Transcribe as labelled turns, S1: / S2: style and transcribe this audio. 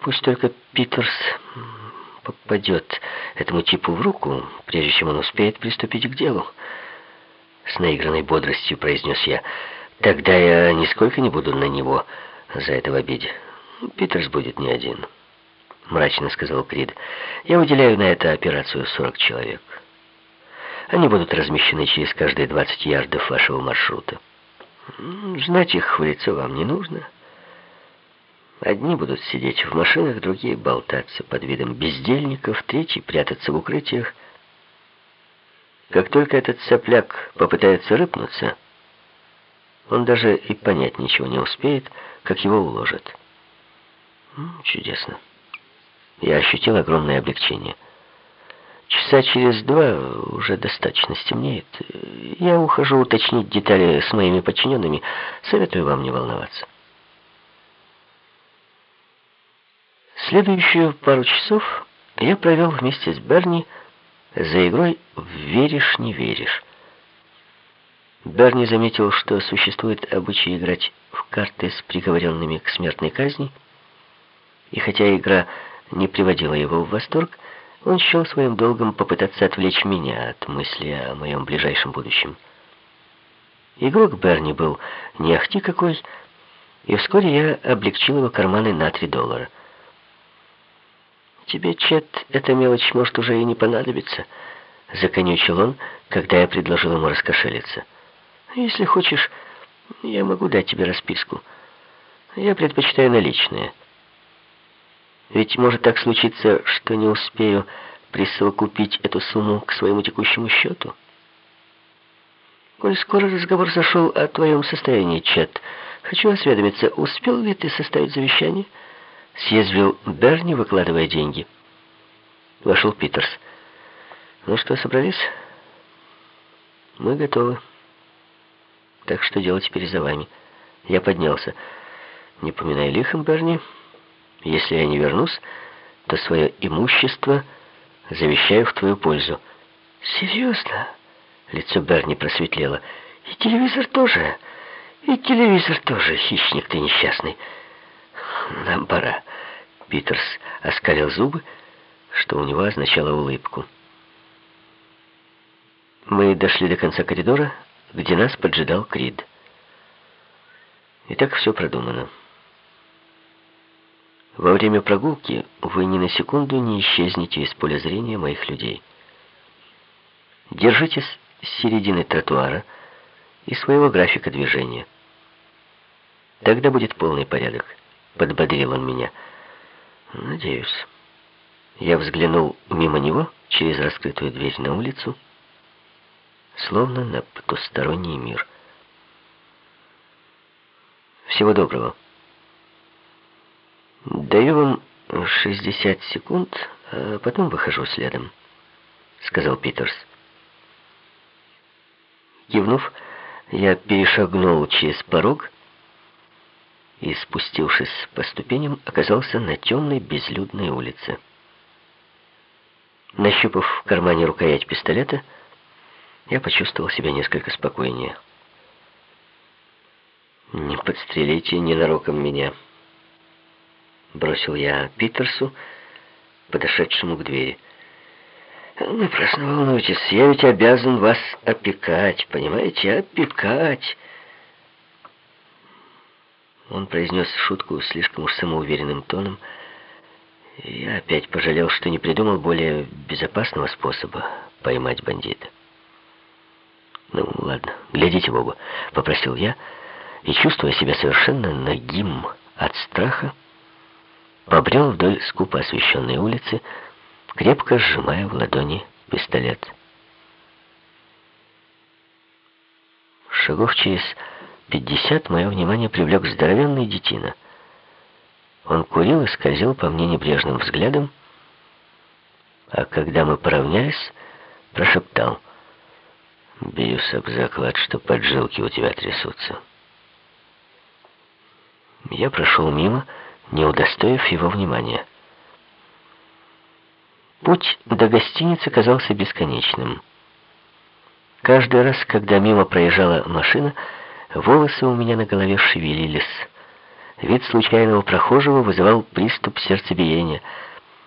S1: пусть только Питерс попадет этому типу в руку, прежде чем он успеет приступить к делу. С наигранной бодростью произнес я. Тогда я нисколько не буду на него за это в обиде. Питерс будет не один. Мрачно сказал Крид. Я выделяю на эту операцию 40 человек. Они будут размещены через каждые 20 ярдов вашего маршрута. Знать их в лицо вам не нужно. Одни будут сидеть в машинах, другие болтаться под видом бездельников, третьи прятаться в укрытиях. Как только этот сопляк попытается рыпнуться, он даже и понять ничего не успеет, как его уложат. Чудесно. Я ощутил огромное облегчение. Часа через два уже достаточно стемнеет. Я ухожу уточнить детали с моими подчиненными. Советую вам не волноваться. Следующую пару часов я провел вместе с Берни за игрой «Веришь, не веришь». Берни заметил, что существует обычай играть в карты с приговоренными к смертной казни, и хотя игра не приводила его в восторг, он счел своим долгом попытаться отвлечь меня от мысли о моем ближайшем будущем. Игрок Берни был не ахти какой, и вскоре я облегчил его карманы на три доллара. «Тебе, Чет, эта мелочь может уже и не понадобиться», — законючил он, когда я предложил ему раскошелиться. «Если хочешь, я могу дать тебе расписку. Я предпочитаю наличные». Ведь может так случиться, что не успею присовокупить эту сумму к своему текущему счету. Коль скоро разговор зашел о твоем состоянии, Чет, хочу осведомиться, успел ли ты составить завещание?» Съязвил Берни, выкладывая деньги. Вошел Питерс. «Ну что, собрались?» «Мы готовы. Так что дело теперь за вами». Я поднялся. «Не поминай лихом, Берни». Если я не вернусь, то свое имущество завещаю в твою пользу. Серьезно? Лицо Берни просветлело. И телевизор тоже. И телевизор тоже, хищник ты несчастный. Нам пора. Питерс оскалил зубы, что у него означало улыбку. Мы дошли до конца коридора, где нас поджидал Крид. И так все продумано. Во время прогулки вы ни на секунду не исчезнете из поля зрения моих людей. Держитесь с середины тротуара и своего графика движения. Тогда будет полный порядок. Подбодрил он меня. Надеюсь. Я взглянул мимо него через раскрытую дверь на улицу, словно на потусторонний мир. Всего доброго. «Даю вам 60 секунд, а потом выхожу следом», — сказал Питерс. Кивнув, я перешагнул через порог и, спустившись по ступеням, оказался на темной безлюдной улице. Нащупав в кармане рукоять пистолета, я почувствовал себя несколько спокойнее. «Не подстрелите ненароком меня», бросил я Питерсу, подошедшему к двери. «Напрасно волнуйтесь, я ведь обязан вас опекать, понимаете, опекать!» Он произнес шутку слишком уж самоуверенным тоном, я опять пожалел, что не придумал более безопасного способа поймать бандита. «Ну, ладно, глядите в оба», — попросил я, и, чувствуя себя совершенно нагим от страха, побрел вдоль скупо освещенной улицы, крепко сжимая в ладони пистолет. Шагов через пятьдесят мое внимание привлек здоровенный детина. Он курил и скользил по мне небрежным взглядом, а когда мы поравнялись, прошептал, «Бьюсь об заклад, что поджилки у тебя трясутся». Я прошел мимо, не удостоив его внимания. Путь до гостиницы казался бесконечным. Каждый раз, когда мимо проезжала машина, волосы у меня на голове шевелились. Вид случайного прохожего вызывал приступ сердцебиения —